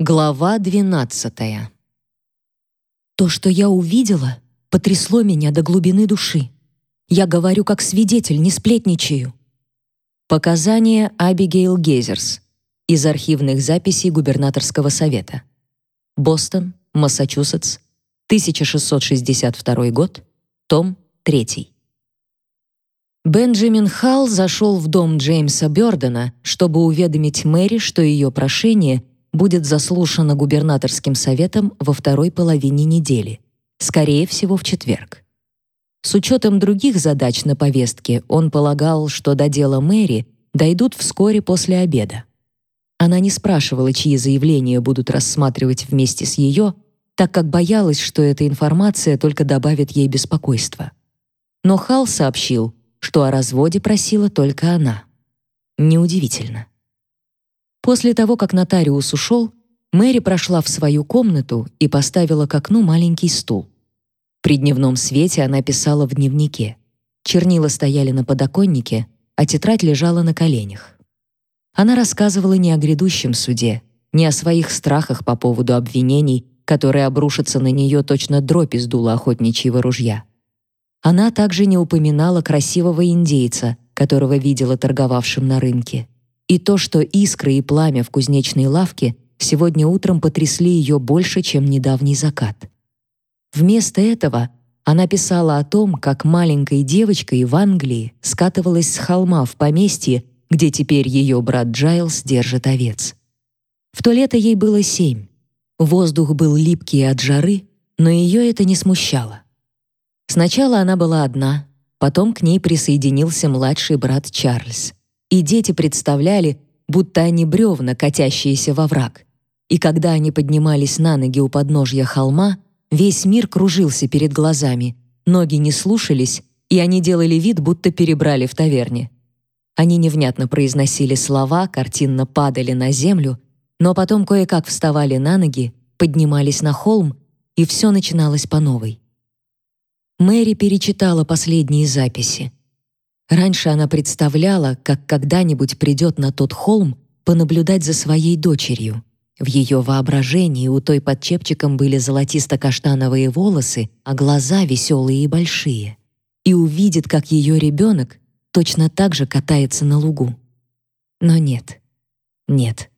Глава 12. То, что я увидела, потрясло меня до глубины души. Я говорю как свидетель, не сплетничаю. Показания Абигейл Гейзерс из архивных записей губернаторского совета. Бостон, Массачусетс, 1662 год, том 3. Бенджамин Халл зашел в дом Джеймса Бёрдена, чтобы уведомить Мэри, что ее прошение будет заслушано губернаторским советом во второй половине недели, скорее всего, в четверг. С учетом других задач на повестке, он полагал, что до дела Мэри дойдут вскоре после обеда. Она не спрашивала, чьи заявления будут рассматривать вместе с ее, так как боялась, что эта информация только добавит ей беспокойства. Но Хал сообщил, что о разводе просила только она. Неудивительно. После того, как нотариус ушел, Мэри прошла в свою комнату и поставила к окну маленький стул. При дневном свете она писала в дневнике. Чернила стояли на подоконнике, а тетрадь лежала на коленях. Она рассказывала не о грядущем суде, не о своих страхах по поводу обвинений, которые обрушатся на нее точно дробь из дула охотничьего ружья. Она также не упоминала красивого индейца, которого видела торговавшим на рынке и то, что искры и пламя в кузнечной лавке сегодня утром потрясли ее больше, чем недавний закат. Вместо этого она писала о том, как маленькой девочкой в Англии скатывалась с холма в поместье, где теперь ее брат Джайлс держит овец. В то лето ей было семь. Воздух был липкий от жары, но ее это не смущало. Сначала она была одна, потом к ней присоединился младший брат Чарльз и дети представляли, будто они бревна, катящиеся во враг. И когда они поднимались на ноги у подножья холма, весь мир кружился перед глазами, ноги не слушались, и они делали вид, будто перебрали в таверне. Они невнятно произносили слова, картинно падали на землю, но потом кое-как вставали на ноги, поднимались на холм, и все начиналось по новой. Мэри перечитала последние записи. Раньше она представляла, как когда-нибудь придет на тот холм понаблюдать за своей дочерью. В ее воображении у той под чепчиком были золотисто-каштановые волосы, а глаза веселые и большие. И увидит, как ее ребенок точно так же катается на лугу. Но нет. Нет.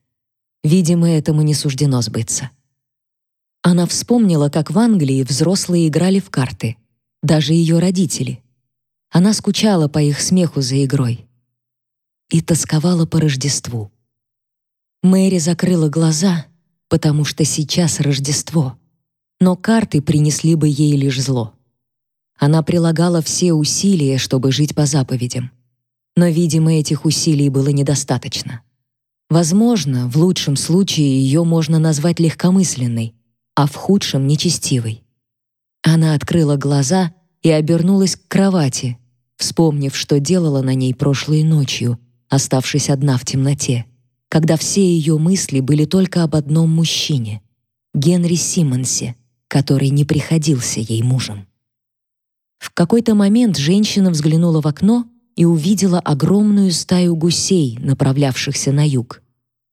Видимо, этому не суждено сбыться. Она вспомнила, как в Англии взрослые играли в карты. Даже ее родители — она скучала по их смеху за игрой и тосковала по Рождеству. Мэри закрыла глаза, потому что сейчас Рождество, но карты принесли бы ей лишь зло. Она прилагала все усилия, чтобы жить по заповедям. Но, видимо, этих усилий было недостаточно. Возможно, в лучшем случае ее можно назвать легкомысленной, а в худшем — нечестивой. Она открыла глаза и обернулась к кровати, вспомнив, что делала на ней прошлой ночью, оставшись одна в темноте, когда все ее мысли были только об одном мужчине — Генри Симмонсе, который не приходился ей мужем. В какой-то момент женщина взглянула в окно и увидела огромную стаю гусей, направлявшихся на юг.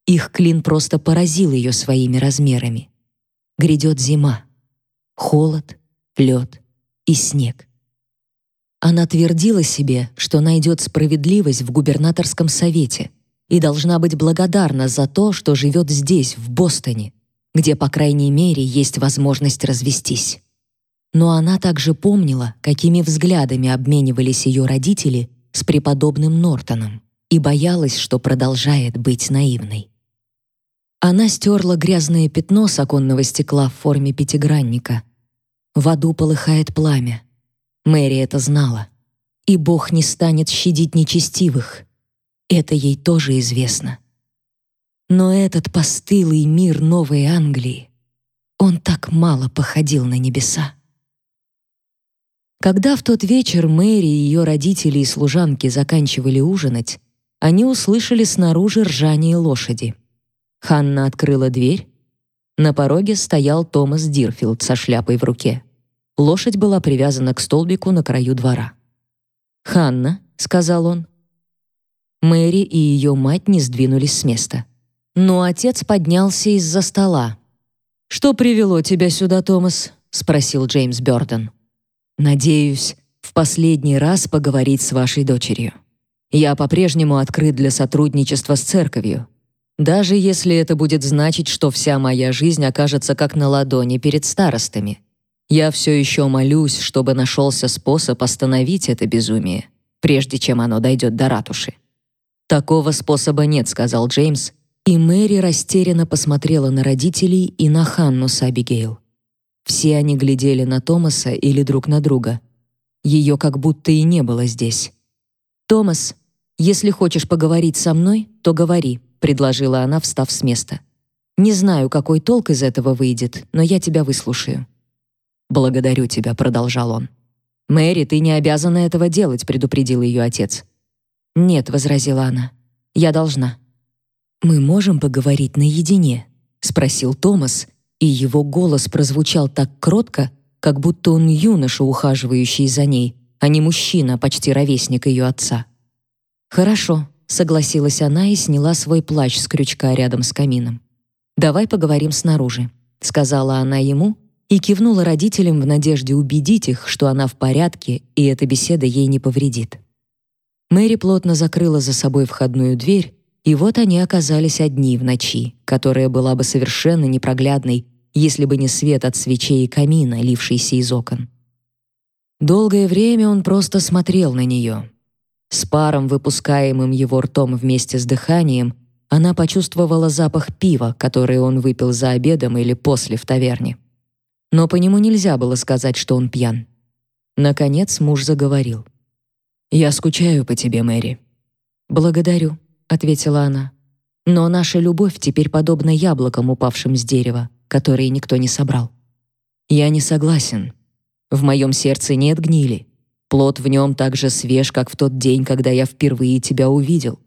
Их клин просто поразил ее своими размерами. Грядет зима. Холод, лед и снег. Она твердила себе, что найдет справедливость в губернаторском совете и должна быть благодарна за то, что живет здесь, в Бостоне, где, по крайней мере, есть возможность развестись. Но она также помнила, какими взглядами обменивались ее родители с преподобным Нортоном и боялась, что продолжает быть наивной. Она стерла грязное пятно с оконного стекла в форме пятигранника. В аду полыхает пламя. Мэри это знала. И Бог не станет щадить нечестивых. Это ей тоже известно. Но этот постылый мир Новой Англии, он так мало походил на небеса. Когда в тот вечер Мэри и ее родители и служанки заканчивали ужинать, они услышали снаружи ржание лошади. Ханна открыла дверь. На пороге стоял Томас Дирфилд со шляпой в руке. Лошадь была привязана к столбику на краю двора. «Ханна», — сказал он. Мэри и ее мать не сдвинулись с места. Но отец поднялся из-за стола. «Что привело тебя сюда, Томас?» — спросил Джеймс Бёрден. «Надеюсь, в последний раз поговорить с вашей дочерью. Я по-прежнему открыт для сотрудничества с церковью, даже если это будет значить, что вся моя жизнь окажется как на ладони перед старостами. Я все еще молюсь, чтобы нашелся способ остановить это безумие, прежде чем оно дойдет до ратуши». «Такого способа нет», — сказал Джеймс, и Мэри растерянно посмотрела на родителей и на Ханну с Абигейл. Все они глядели на Томаса или друг на друга. Ее как будто и не было здесь. «Томас, если хочешь поговорить со мной, то говори», — предложила она, встав с места. «Не знаю, какой толк из этого выйдет, но я тебя выслушаю». «Благодарю тебя», — продолжал он. «Мэри, ты не обязана этого делать», — предупредил ее отец. «Нет», — возразила она, — «я должна». «Мы можем поговорить наедине?» — спросил Томас, и его голос прозвучал так кротко, как будто он юноша, ухаживающий за ней, а не мужчина, почти ровесник ее отца. «Хорошо», — согласилась она и сняла свой плащ с крючка рядом с камином. «Давай поговорим снаружи», — сказала она ему и кивнула родителям в надежде убедить их, что она в порядке и эта беседа ей не повредит. Мэри плотно закрыла за собой входную дверь, и вот они оказались одни в ночи, которая была бы совершенно непроглядной, если бы не свет от свечей и камина, лившийся из окон. Долгое время он просто смотрел на нее. С паром, выпускаемым его ртом вместе с дыханием, она почувствовала запах пива, который он выпил за обедом или после в таверне. Но по нему нельзя было сказать, что он пьян. Наконец муж заговорил. «Я скучаю по тебе, Мэри». «Благодарю», ответила она. Но наша любовь теперь подобна яблокам, упавшим с дерева, которые никто не собрал. Я не согласен. В моем сердце нет гнили. Плод в нем так же свеж, как в тот день, когда я впервые тебя увидел.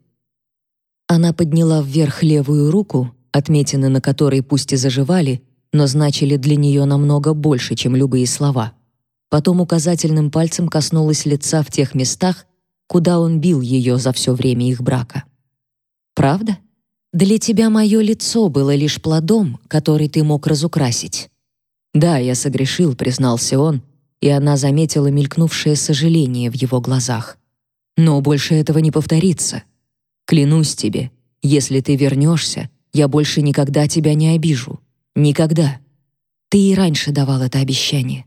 Она подняла вверх левую руку, отметины на которой пусть и заживали, но значили для нее намного больше, чем любые слова. Потом указательным пальцем коснулась лица в тех местах, куда он бил ее за все время их брака. Правда? Для тебя мое лицо было лишь плодом, который ты мог разукрасить. Да, я согрешил, признался он, и она заметила мелькнувшее сожаление в его глазах. Но больше этого не повторится. Клянусь тебе, если ты вернешься, я больше никогда тебя не обижу. Никогда. Ты и раньше давал это обещание.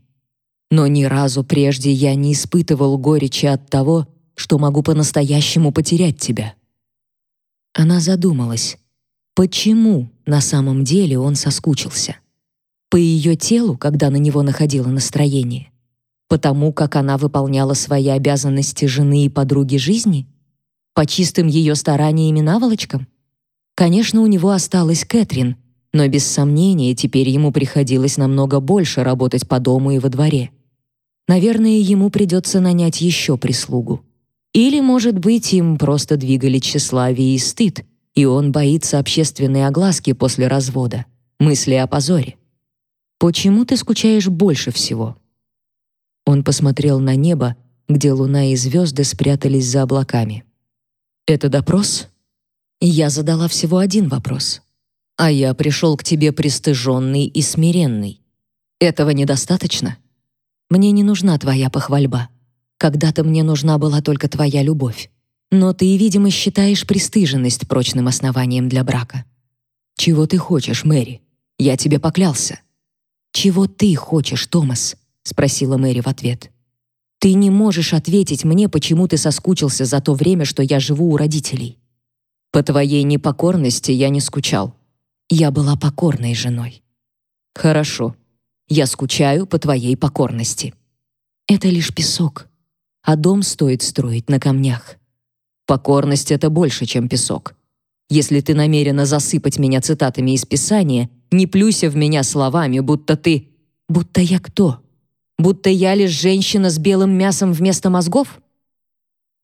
Но ни разу прежде я не испытывал горечи от того, что могу по-настоящему потерять тебя. Она задумалась, почему на самом деле он соскучился. По ее телу, когда на него находило настроение, потому как она выполняла свои обязанности жены и подруги жизни, по чистым ее стараниям и наволочкам. Конечно, у него осталась Кэтрин, но без сомнения теперь ему приходилось намного больше работать по дому и во дворе. Наверное, ему придется нанять еще прислугу. Или, может быть, им просто двигали тщеславие и стыд, и он боится общественной огласки после развода, мысли о позоре. Почему ты скучаешь больше всего? Он посмотрел на небо, где луна и звезды спрятались за облаками. Это допрос? Я задала всего один вопрос. А я пришел к тебе пристыженный и смиренный. Этого недостаточно? Мне не нужна твоя похвальба. Когда-то мне нужна была только твоя любовь. Но ты, видимо, считаешь пристыженность прочным основанием для брака. Чего ты хочешь, Мэри? Я тебе поклялся. Чего ты хочешь, Томас? спросила Мэри в ответ. Ты не можешь ответить мне, почему ты соскучился за то время, что я живу у родителей. По твоей непокорности я не скучал. Я была покорной женой. Хорошо. Я скучаю по твоей покорности. Это лишь песок а дом стоит строить на камнях. Покорность — это больше, чем песок. Если ты намерена засыпать меня цитатами из Писания, не плюйся в меня словами, будто ты... Будто я кто? Будто я лишь женщина с белым мясом вместо мозгов?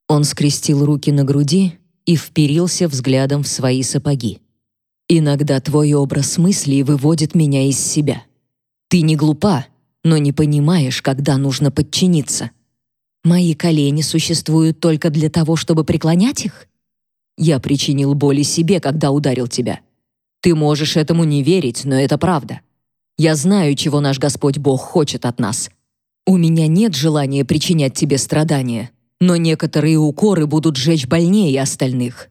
Он скрестил руки на груди и вперился взглядом в свои сапоги. Иногда твой образ мыслей выводит меня из себя. Ты не глупа, но не понимаешь, когда нужно подчиниться. Мои колени существуют только для того, чтобы преклонять их? Я причинил боли себе, когда ударил тебя. Ты можешь этому не верить, но это правда. Я знаю, чего наш Господь Бог хочет от нас. У меня нет желания причинять тебе страдания, но некоторые укоры будут жечь больнее остальных.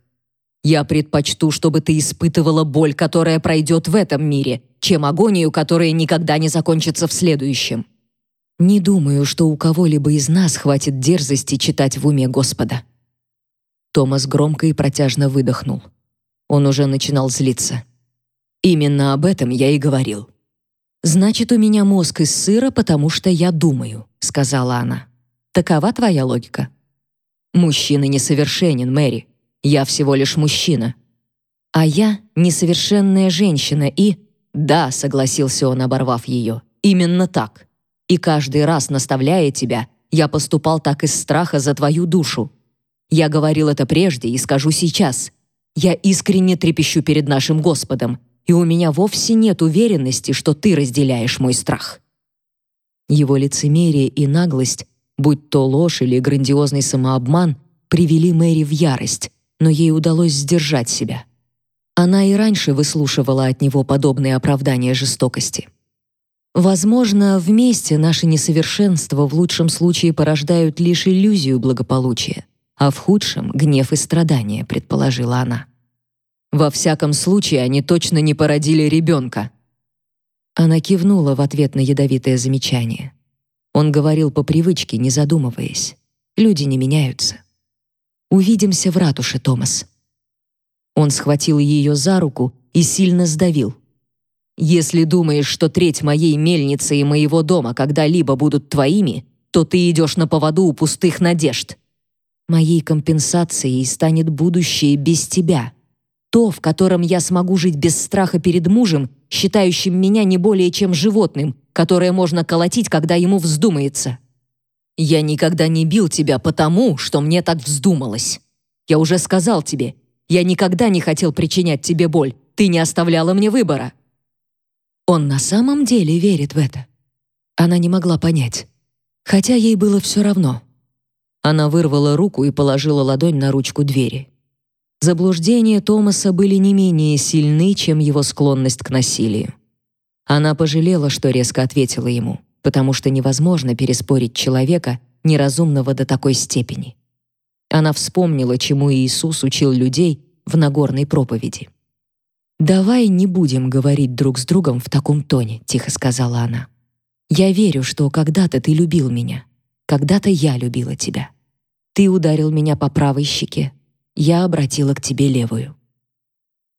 Я предпочту, чтобы ты испытывала боль, которая пройдет в этом мире, чем агонию, которая никогда не закончится в следующем. Не думаю, что у кого-либо из нас хватит дерзости читать в уме Господа. Томас громко и протяжно выдохнул. Он уже начинал злиться. Именно об этом я и говорил. Значит, у меня мозг из сыра, потому что я думаю, сказала она. Такова твоя логика. Мужчина несовершенен, Мэри. Я всего лишь мужчина. А я несовершенная женщина и да, согласился он, оборвав ее. Именно так. И каждый раз наставляя тебя, я поступал так из страха за твою душу. Я говорил это прежде и скажу сейчас. Я искренне трепещу перед нашим Господом, и у меня вовсе нет уверенности, что ты разделяешь мой страх. Его лицемерие и наглость, будь то ложь или грандиозный самообман, привели Мэри в ярость, но ей удалось сдержать себя. Она и раньше выслушивала от него подобные оправдания жестокости. Возможно, вместе наши несовершенства в лучшем случае порождают лишь иллюзию благополучия, а в худшем — гнев и страдания, предположила она. Во всяком случае, они точно не породили ребенка. Она кивнула в ответ на ядовитое замечание. Он говорил по привычке, не задумываясь. Люди не меняются. Увидимся в ратуше, Томас. Он схватил ее за руку и сильно сдавил. Если думаешь, что треть моей мельницы и моего дома когда-либо будут твоими, то ты идешь на поводу у пустых надежд. Моей компенсацией станет будущее без тебя то, в котором я смогу жить без страха перед мужем, считающим меня не более чем животным, которое можно колотить, когда ему вздумается. Я никогда не бил тебя потому, что мне так вздумалось. Я уже сказал тебе, я никогда не хотел причинять тебе боль. Ты не оставляла мне выбора. Он на самом деле верит в это. Она не могла понять, хотя ей было все равно. Она вырвала руку и положила ладонь на ручку двери. Заблуждения Томаса были не менее сильны, чем его склонность к насилию. Она пожалела, что резко ответила ему, потому что невозможно переспорить человека, неразумного до такой степени. Она вспомнила, чему Иисус учил людей в Нагорной проповеди. «Давай не будем говорить друг с другом в таком тоне», — тихо сказала она. «Я верю, что когда-то ты любил меня, когда-то я любила тебя. Ты ударил меня по правой щеке, я обратила к тебе левую».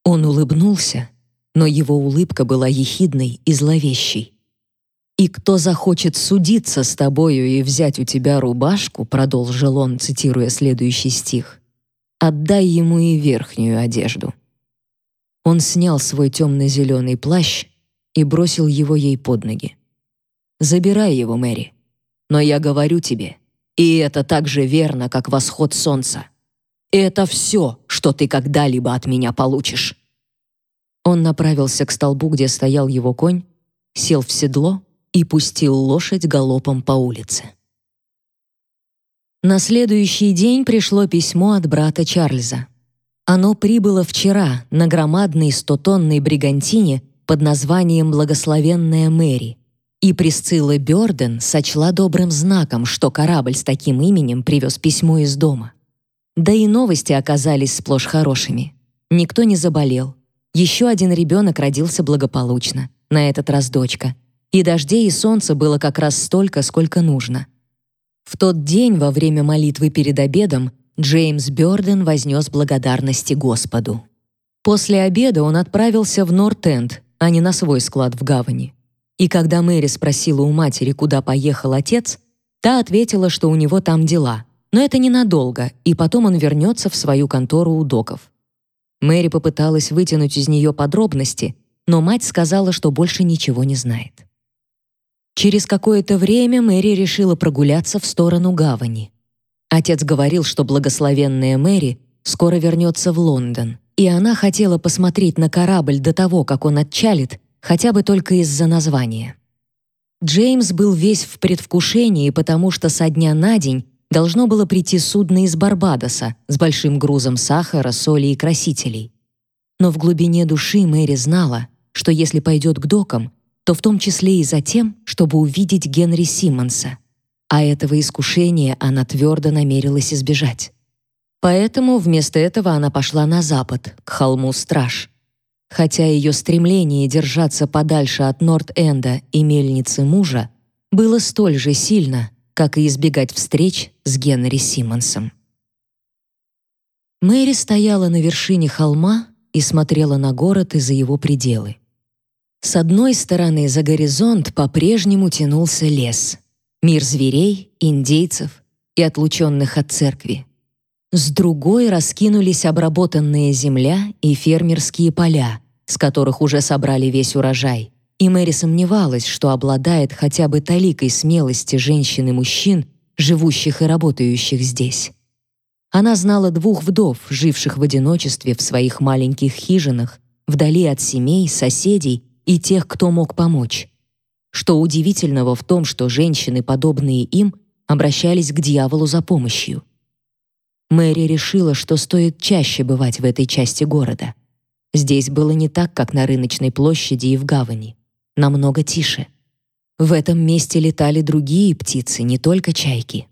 Он улыбнулся, но его улыбка была ехидной и зловещей. «И кто захочет судиться с тобою и взять у тебя рубашку», продолжил он, цитируя следующий стих, «отдай ему и верхнюю одежду». Он снял свой темно-зеленый плащ и бросил его ей под ноги. «Забирай его, Мэри. Но я говорю тебе, и это так же верно, как восход солнца. Это все, что ты когда-либо от меня получишь». Он направился к столбу, где стоял его конь, сел в седло и пустил лошадь галопом по улице. На следующий день пришло письмо от брата Чарльза. Оно прибыло вчера на громадной стотонной бригантине под названием «Благословенная Мэри», и Присцилла Бёрден сочла добрым знаком, что корабль с таким именем привез письмо из дома. Да и новости оказались сплошь хорошими. Никто не заболел. Еще один ребенок родился благополучно, на этот раз дочка. И дождей и солнца было как раз столько, сколько нужно. В тот день во время молитвы перед обедом Джеймс Бёрден вознес благодарности Господу. После обеда он отправился в Норт-Энд, а не на свой склад в гавани. И когда Мэри спросила у матери, куда поехал отец, та ответила, что у него там дела — но это ненадолго, и потом он вернется в свою контору у доков. Мэри попыталась вытянуть из нее подробности, но мать сказала, что больше ничего не знает. Через какое-то время Мэри решила прогуляться в сторону гавани. Отец говорил, что благословенная Мэри скоро вернется в Лондон, и она хотела посмотреть на корабль до того, как он отчалит, хотя бы только из-за названия. Джеймс был весь в предвкушении, потому что со дня на день должно было прийти судно из Барбадоса с большим грузом сахара, соли и красителей. Но в глубине души Мэри знала, что если пойдет к докам, то в том числе и за тем, чтобы увидеть Генри Симмонса. А этого искушения она твердо намерилась избежать. Поэтому вместо этого она пошла на запад, к холму Страж. Хотя ее стремление держаться подальше от Норт-Энда и мельницы мужа было столь же сильно, как и избегать встреч с Генри Симмонсом. Мэри стояла на вершине холма и смотрела на город и за его пределы. С одной стороны за горизонт по-прежнему тянулся лес, мир зверей, индейцев и отлученных от церкви. С другой раскинулись обработанная земля и фермерские поля, с которых уже собрали весь урожай. И Мэри сомневалась, что обладает хотя бы таликой смелости женщин и мужчин, живущих и работающих здесь. Она знала двух вдов, живших в одиночестве в своих маленьких хижинах, вдали от семей, соседей и тех, кто мог помочь. Что удивительного в том, что женщины, подобные им, обращались к дьяволу за помощью. Мэри решила, что стоит чаще бывать в этой части города. Здесь было не так, как на рыночной площади и в гавани. Намного тише. В этом месте летали другие птицы, не только чайки.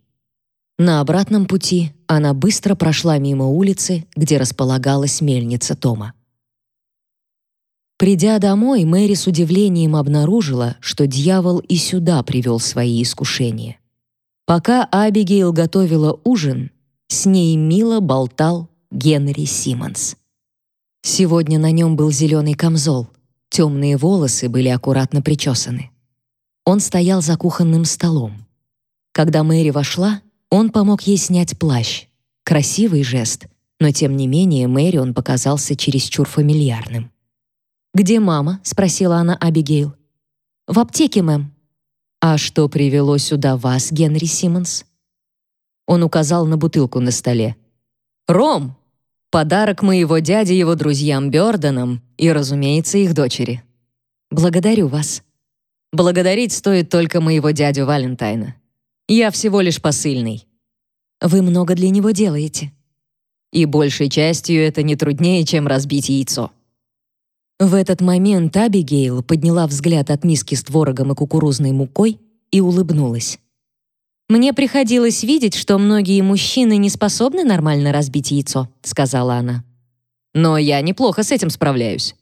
На обратном пути она быстро прошла мимо улицы, где располагалась мельница Тома. Придя домой, Мэри с удивлением обнаружила, что дьявол и сюда привел свои искушения. Пока Абигейл готовила ужин, с ней мило болтал Генри Симмонс. Сегодня на нем был зеленый камзол, темные волосы были аккуратно причесаны. Он стоял за кухонным столом. Когда Мэри вошла, он помог ей снять плащ. Красивый жест, но тем не менее Мэри он показался чересчур фамильярным. «Где мама?» — спросила она Абигейл. «В аптеке, мэм». «А что привело сюда вас, Генри Симмонс?» Он указал на бутылку на столе. «Ром! Подарок моего дяди его друзьям Бёрденам и, разумеется, их дочери. Благодарю вас. Благодарить стоит только моего дядю Валентайна. Я всего лишь посыльный. Вы много для него делаете. И большей частью это не труднее, чем разбить яйцо». В этот момент Абигейл подняла взгляд от миски с творогом и кукурузной мукой и улыбнулась. Мне приходилось видеть, что многие мужчины не способны нормально разбить яйцо, сказала она. Но я неплохо с этим справляюсь.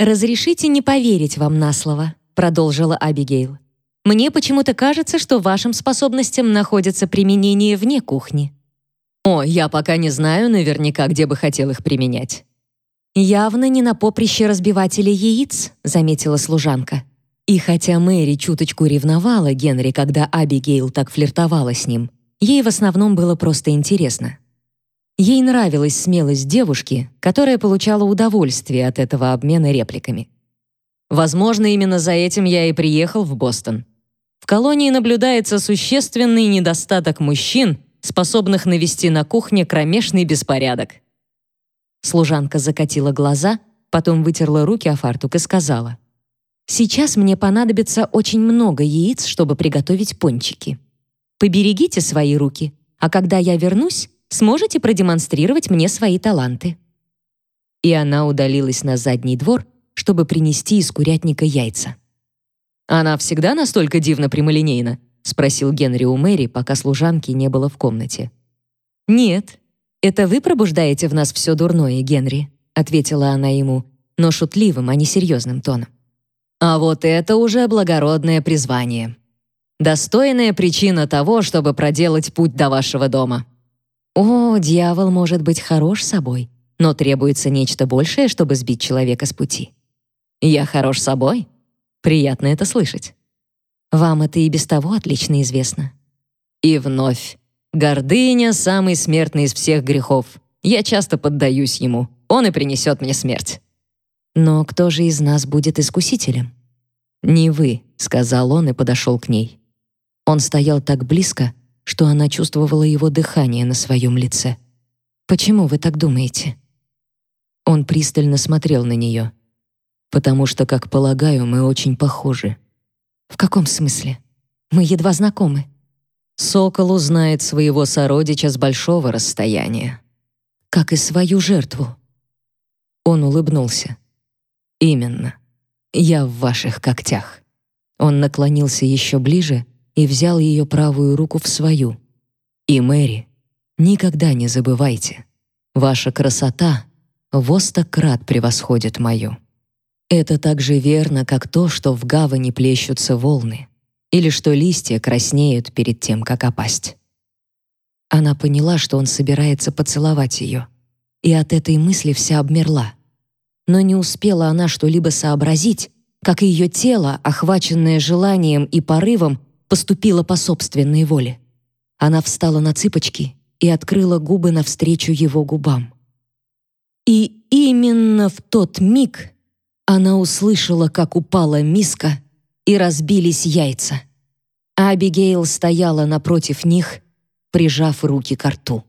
Разрешите не поверить вам на слово, продолжила Абигейл. Мне почему-то кажется, что вашим способностям находится применение вне кухни. О, я пока не знаю наверняка, где бы хотел их применять. Явно не на поприще разбивателя яиц, заметила служанка. И хотя Мэри чуточку ревновала Генри, когда Абигейл так флиртовала с ним, ей в основном было просто интересно. Ей нравилась смелость девушки, которая получала удовольствие от этого обмена репликами. Возможно, именно за этим я и приехал в Бостон. В колонии наблюдается существенный недостаток мужчин, способных навести на кухне кромешный беспорядок. Служанка закатила глаза, потом вытерла руки о фартук и сказала: Сейчас мне понадобится очень много яиц, чтобы приготовить пончики. Поберегите свои руки, а когда я вернусь, сможете продемонстрировать мне свои таланты». И она удалилась на задний двор, чтобы принести из курятника яйца. «Она всегда настолько дивно прямолинейна?» — спросил Генри у Мэри, пока служанки не было в комнате. «Нет, это вы пробуждаете в нас все дурное, Генри», — ответила она ему, но шутливым, а не серьезным тоном. А вот это уже благородное призвание. Достойная причина того, чтобы проделать путь до вашего дома. О, дьявол может быть хорош собой, но требуется нечто большее, чтобы сбить человека с пути. Я хорош собой? Приятно это слышать. Вам это и без того отлично известно. И вновь. Гордыня — самый смертный из всех грехов. Я часто поддаюсь ему. Он и принесет мне смерть. Но кто же из нас будет искусителем? Не вы, сказал он и подошел к ней. Он стоял так близко, что она чувствовала его дыхание на своем лице. Почему вы так думаете? Он пристально смотрел на нее. Потому что, как полагаю, мы очень похожи. В каком смысле? Мы едва знакомы. Сокол узнает своего сородича с большого расстояния, как и свою жертву. Он улыбнулся. «Именно. Я в ваших когтях». Он наклонился еще ближе и взял ее правую руку в свою. «И, Мэри, никогда не забывайте, ваша красота во превосходит мою. Это так же верно, как то, что в гавани плещутся волны, или что листья краснеют перед тем, как опасть». Она поняла, что он собирается поцеловать ее, и от этой мысли вся обмерла. Но не успела она что-либо сообразить, как ее тело, охваченное желанием и порывом, поступило по собственной воле. Она встала на цыпочки и открыла губы навстречу его губам. И именно в тот миг она услышала, как упала миска и разбились яйца. Абигейл стояла напротив них, прижав руки к рту.